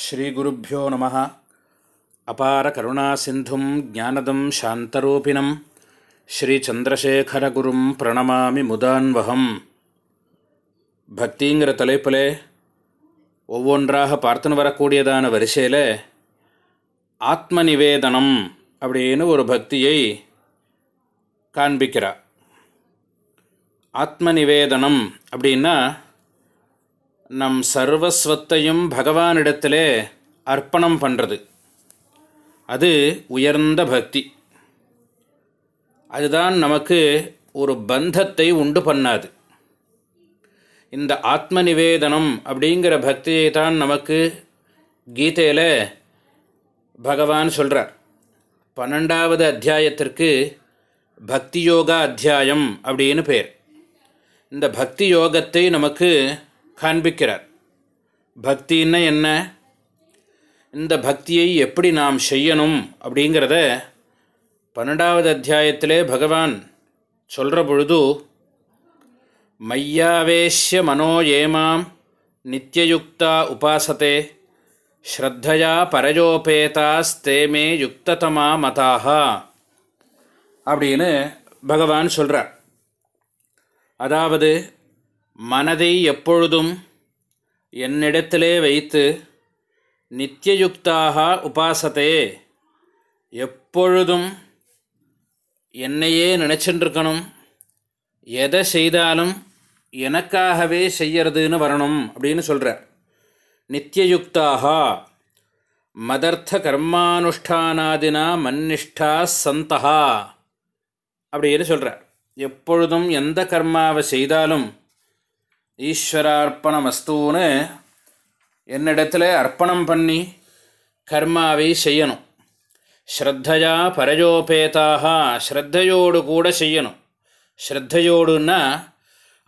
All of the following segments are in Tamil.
ஸ்ரீகுருப்போ நம. அபார கருணா சிந்தும் ஜானதம் சாந்தரூபிணம். ஸ்ரீச்சந்திரசேகரகுரும் பிரணமாமி முதான்வகம். பக்திங்கிற தலைப்பிலே ஒவ்வொன்றாக பார்த்துன்னு வரக்கூடியதான வரிசையில் ஆத்ம நிவேதனம் அப்படின்னு ஒரு பக்தியை காண்பிக்கிறார். ஆத்ம நிவேதனம் அப்படின்னா நம் சர்வஸ்வத்தையும் பகவானிடத்திலே அர்ப்பணம் பண்ணுறது அது உயர்ந்த பக்தி. அதுதான் நமக்கு ஒரு பந்தத்தை உண்டு பண்ணாது. இந்த ஆத்ம நிவேதனம் அப்படிங்கிற பக்தியை தான் நமக்கு கீதையில் பகவான் சொல்கிறார் பன்னெண்டாவது அத்தியாயத்திற்கு பக்தி யோகா அத்தியாயம் அப்படின்னு பேர். இந்த பக்தி யோகத்தை நமக்கு காண்பிக்கிறார். பக்தின்னா என்ன? இந்த பக்தியை எப்படி நாம் செய்யணும் அப்படிங்கிறத பன்னெண்டாவது அத்தியாயத்திலே பகவான் சொல்கிற பொழுது மையாவேஷ்ய மனோ ஏமாம் நித்தியயுக்தா உபாசத்தே ஸ்ரத்தையா பரஜோபேதாஸ்தேமே யுக்ததமா மதாக அப்படின்னு பகவான் சொல்கிறார் அதாவது மனதை எப்பொழுதும் என்னிடத்திலே வைத்து நித்தியயுக்தாக உபாசத்தே எப்பொழுதும் என்னையே நினச்சிட்டுருக்கணும் எதை செய்தாலும் எனக்காகவே செய்யறதுன்னு வரணும் அப்படின்னு சொல்கிறார் நித்தியயுக்தாக மதர்த்த கர்மானுஷ்டானாதினா மன்னிஷ்டா சந்தகா அப்படின்னு சொல்கிறார் எப்பொழுதும் எந்த கர்மாவை செய்தாலும் ஈஸ்வரார்ப்பணமஸ்தூன்னு என்னிடத்துல அர்ப்பணம் பண்ணி கர்மாவை செய்யணும். ஸ்ரத்தையா பரஜோபேதாக ஸ்ரத்தையோடு கூட செய்யணும். ஸ்ரத்தையோடுன்னா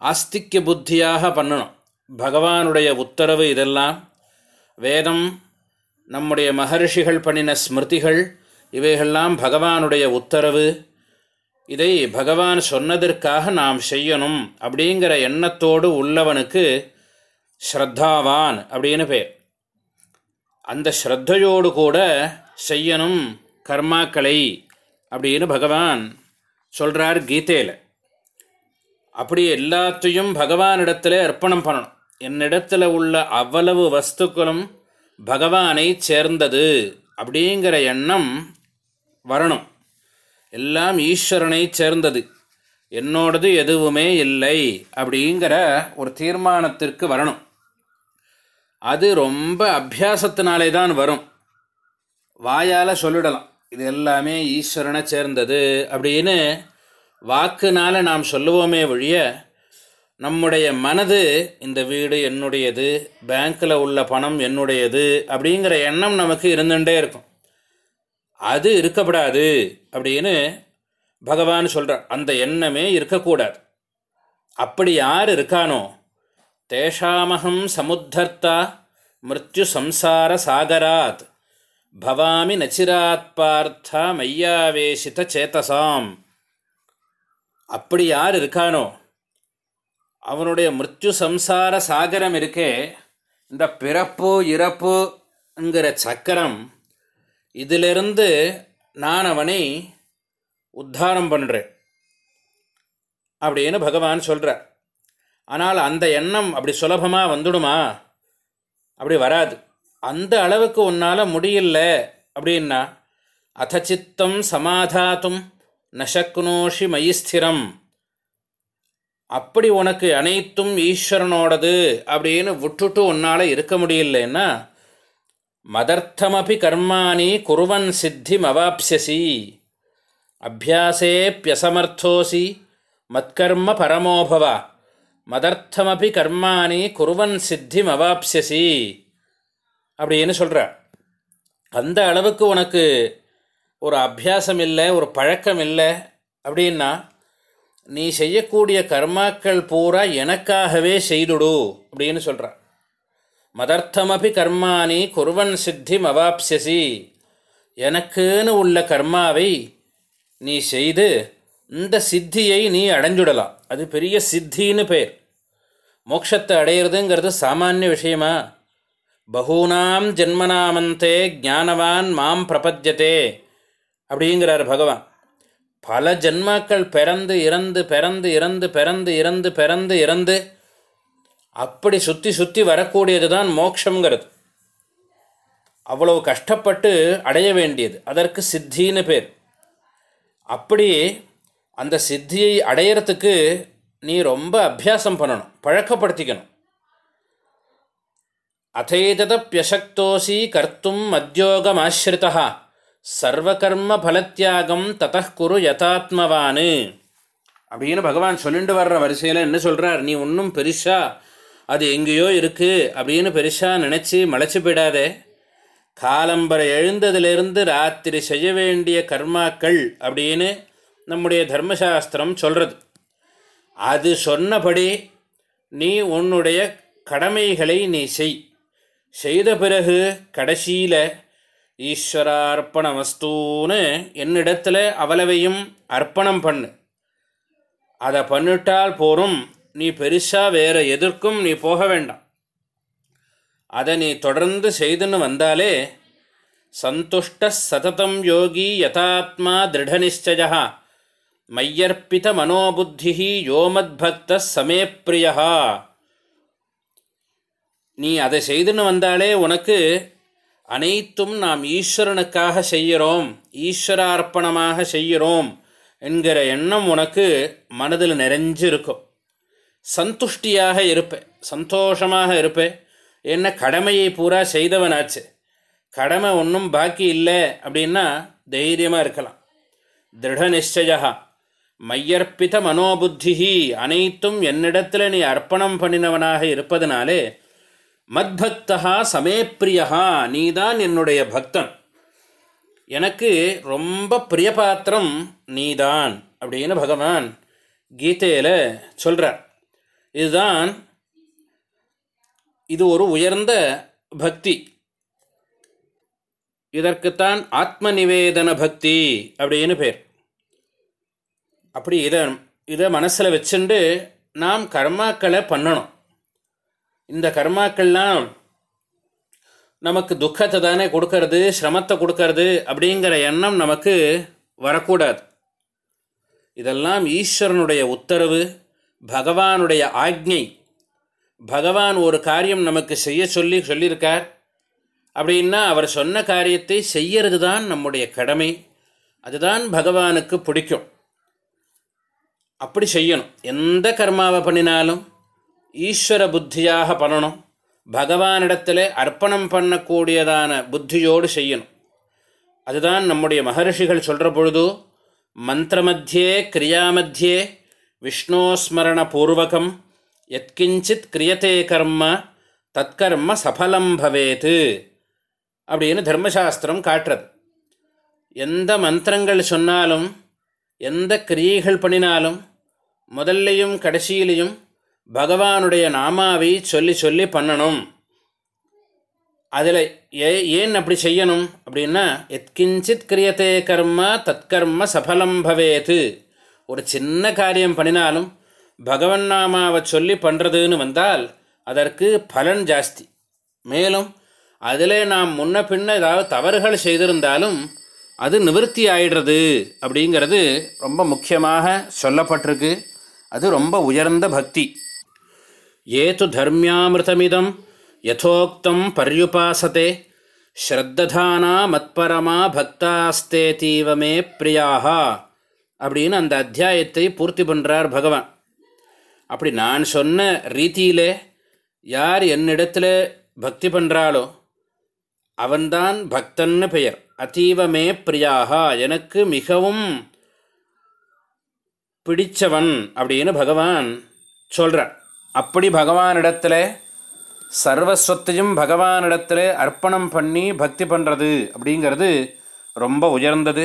ஆஸ்திக்ய புத்தியாக பண்ணணும். பகவானுடைய உத்தரவு இதெல்லாம். வேதம் நம்முடைய மகர்ஷிகள் பண்ணின ஸ்மிருதிகள் இவைகள்லாம் பகவானுடைய உத்தரவு. இதை பகவான் சொன்னதற்காக நாம் செய்யணும் அப்படிங்கிற எண்ணத்தோடு உள்ளவனுக்கு ஸ்ரத்தாவான் அப்படின்னு பேர். அந்த ஸ்ரத்தையோடு கூட செய்யணும் கர்மாக்களை அப்படின்னு பகவான் சொல்கிறார் கீதையில். அப்படி எல்லாத்தையும் பகவானிடத்தில் அர்ப்பணம் பண்ணணும். என்னிடத்தில் உள்ள அவ்வளவு வஸ்துக்களும் பகவானை சேர்ந்தது அப்படிங்கிற எண்ணம் வரணும். எல்லாம் ஈஸ்வரனை சேர்ந்தது. என்னோடது எதுவுமே இல்லை அப்படிங்கிற ஒரு தீர்மானத்திற்கு வரணும். அது ரொம்ப அபியாசத்தினாலே தான் வரும். வாயால் சொல்லிடலாம். இது எல்லாமே ஈஸ்வரனை சேர்ந்தது அப்படின்னு வாக்குனால் நாம் சொல்லுவோமே ஒழிய நம்முடைய மனது இந்த வீடு என்னுடையது பேங்க்கில் உள்ள பணம் என்னுடையது அப்படிங்கிற எண்ணம் நமக்கு இருந்துகிட்டே இருக்கும். அது இருக்கப்படாது அப்படின்னு பகவான் சொல்கிறார் அந்த எண்ணமே இருக்கக்கூடாது. அப்படி யார் இருக்கானோ தேஷாமகம் சமுத்தர்த்தா மிருத்யு சம்சார சாகராத் பவாமி நச்சிராத் பார்த்தா மையாவேசித சேத்தசாம். அப்படி யார் இருக்கானோ அவனுடைய மிருத்யு சம்சார சாகரம் இருக்கே இந்த பிறப்பு இறப்புங்கிற சக்கரம் இதிலிருந்து நான் அவனை உத்தாரம் பண்ணுறேன் அப்படின்னு பகவான் சொல்கிறார் ஆனால் அந்த எண்ணம் அப்படி சுலபமாக வந்துடுமா? அப்படி வராது. அந்த அளவுக்கு உன்னால் முடியல அப்படின்னா அதச்சித்தம் சமாதாத்தும் நசக்னோஷி மயிஸ்திரம் அப்படி உனக்கு அனைத்தும் ஈஸ்வரனோடது அப்படின்னு விட்டுட்டு உன்னால் இருக்க முடியலன்னா மதர்த்தமபி கர்மாணி குருவன் சித்திம் அபியாசே அபியாசேப்பியசமர்த்தோசி மத்கர்ம பரமோபவ. மதர்த்தமபி கர்மாணி குருவன் சித்திம் அவாப்யசி அப்படின்னு சொல்கிறார் அந்த அளவுக்கு உனக்கு ஒரு அபியாசம் இல்லை ஒரு பழக்கம் இல்லை அப்படின்னா நீ செய்யக்கூடிய கர்மாக்கள் பூரா எனக்காகவே செய்துடு அப்படின்னு சொல்கிறார் மதர்த்தமபி கர்மானி குருவன் சித்தி மவாப்சசி எனக்குன்னு உள்ள கர்மாவை நீ செய்து இந்த சித்தியை நீ அடைஞ்சுடலாம். அது பெரிய சித்தின்னு பேர். மோட்சத்தை அடையிறதுங்கிறது சாமானிய விஷயமா? பகூனாம் ஜென்மனாமந்தே ஞானவான் மாம் பிரபத்தியதே அப்படிங்கிறார் பகவான். பல ஜென்மாக்கள் பிறந்து இறந்து பிறந்து இறந்து பிறந்து இறந்து பிறந்து இறந்து அப்படி சுற்றி சுற்றி வரக்கூடியது தான் மோக்ஷங்கிறது அவ்வளவு கஷ்டப்பட்டு அடைய வேண்டியது. அதற்கு சித்தின்னு பேர். அப்படி அந்த சித்தியை அடையிறதுக்கு நீ ரொம்ப அபியாசம் பண்ணணும். பழக்கப்படுத்திக்கணும். அதைததப்பியசக்தோசி கர்த்தும் மத்யோகமாசிரிதா சர்வகர்ம பலத்தியாகம் ததக்குரு குரு யதாத்மவானு. அப்படின்னு பகவான் சொல்லிட்டு வர்ற வரிசையில் என்ன சொல்கிறார் நீ ஒன்றும் பெருசா அது எங்கேயோ இருக்குது அப்படின்னு பெருசாக நினச்சி மலைச்சு போயிடாதே. காலம்பரை எழுந்ததிலிருந்து ராத்திரி செய்ய வேண்டிய கர்மாக்கள் அப்படின்னு நம்முடைய தர்மசாஸ்திரம் சொல்கிறது அது சொன்னபடி நீ உன்னுடைய கடமைகளை நீ செய். செய்த பிறகு கடைசியில் ஈஸ்வரார்ப்பணமஸ்தூன்னு என்னிடத்தில் அவளவையும் அர்ப்பணம் பண்ணு. அதை பண்ணிட்டால் போரும். நீ பெருசாக வேறு எதற்கும் நீ போக வேண்டாம். அதை நீ தொடர்ந்து செய்துன்னு வந்தாலே சந்துஷ்ட சததம் யோகி யதாத்மா திருடநிச்சய மையர்ப்பித மனோபுத்தி யோமத்பக்த சமே பிரியா. நீ அதை செய்துன்னு வந்தாலே உனக்கு அனைத்தும் நாம் ஈஸ்வரனுக்காக செய்கிறோம் ஈஸ்வரார்ப்பணமாக செய்கிறோம் என்கிற எண்ணம் உனக்கு மனதில் நிறைஞ்சிருக்கும். சந்துஷ்டியாக இருப்பேன் சந்தோஷமாக இருப்பேன் என்ன கடமையை பூரா செய்தவனாச்சு. கடமை ஒன்றும் பாக்கி இல்லை அப்படின்னா தைரியமாக இருக்கலாம். திருட நிச்சயா மையர்ப்பித மனோபுத்தி அனைத்தும் என்னிடத்தில் நீ அர்ப்பணம் பண்ணினவனாக இருப்பதனாலே மத்பக்தா சமேப்பிரியா நீதான் என்னுடைய பக்தன். எனக்கு ரொம்ப பிரியபாத்திரம் நீதான் அப்படின்னு பகவான் கீதையில் சொல்கிறார் இதுதான் இது ஒரு உயர்ந்த பக்தி. இதற்குத்தான் ஆத்ம நிவேதன பக்தி அப்படின்னு பேர். அப்படி இதை இதை மனசில் வச்சுண்டு நாம் கர்மாக்களை பண்ணணும். இந்த கர்மாக்கள்லாம் நமக்கு துக்கத்தை தானே கொடுக்கறது சிரமத்தை கொடுக்கறது அப்படிங்கிற எண்ணம் நமக்கு வரக்கூடாது. இதெல்லாம் ஈஸ்வரனுடைய உத்தரவு. பகவானுடைய ஆக்ஞை. பகவான் ஒரு காரியம் நமக்கு செய்ய சொல்லி சொல்லியிருக்கார். அப்படின்னா அவர் சொன்ன காரியத்தை செய்யறது தான் நம்முடைய கடமை. அதுதான் பகவானுக்கு பிடிக்கும். அப்படி செய்யணும். எந்த கர்மாவை பண்ணினாலும் ஈஸ்வர புத்தியாக பண்ணணும். பகவானிடத்தில் அர்ப்பணம் பண்ணக்கூடியதான புத்தியோடு செய்யணும். அதுதான் நம்முடைய மகர்ஷிகள் சொல்கிற பொழுது மந்திரமத்தியே கிரியாமத்தியே விஷ்ணோஸ்மரணபூர்வகம் எத்கிஞ்சித் கிரியத்தே கர்ம தற்கர்ம சஃபலம் பவேத்து அப்படின்னு தர்மசாஸ்திரம் காட்டுறது. எந்த மந்திரங்கள் சொன்னாலும் எந்த கிரியைகள் பண்ணினாலும் முதல்லையும் கடைசியிலையும் பகவானுடைய நாமாவை சொல்லி சொல்லி பண்ணணும். அதில் ஏ ஏன் அப்படி செய்யணும் அப்படின்னா எத்கிஞ்சித் கிரியத்தே கர்ம தற்கர்ம சஃபலம் பவேத்து ஒரு சின்ன காரியம் பண்ணினாலும் பகவன் நாமாவை சொல்லி பண்ணுறதுன்னு வந்தால் அதற்கு பலன் ஜாஸ்தி. மேலும் அதில் நாம் முன்ன பின்ன ஏதாவது தவறுகள் செய்திருந்தாலும் அது நிவர்த்தி ஆயிடுறது அப்படிங்கிறது ரொம்ப முக்கியமாக சொல்லப்பட்டிருக்கு. அது ரொம்ப உயர்ந்த பக்தி. ஏது தர்மியாமிருதமிதம் யதோக்தம் பர்யுபாசத்தே ஸ்ரத்ததானா மத்பரமா பக்தாஸ்தே தீவமே பிரியாக அப்படின்னு அந்த அத்தியாயத்தை பூர்த்தி பண்ணுறார் பகவான். அப்படி நான் சொன்ன ரீதியிலே யார் என்னிடத்தில் பக்தி பண்ணுறாளோ அவன்தான் பக்தன்னு பெயர். அதீவமே பிரியாகா எனக்கு மிகவும் பிடிச்சவன் அப்படின்னு பகவான் சொல்கிறார் அப்படி பகவானிடத்தில் சர்வஸ்வத்தையும் பகவானிடத்தில் அர்ப்பணம் பண்ணி பக்தி பண்ணுறது அப்படிங்கிறது ரொம்ப உயர்ந்தது.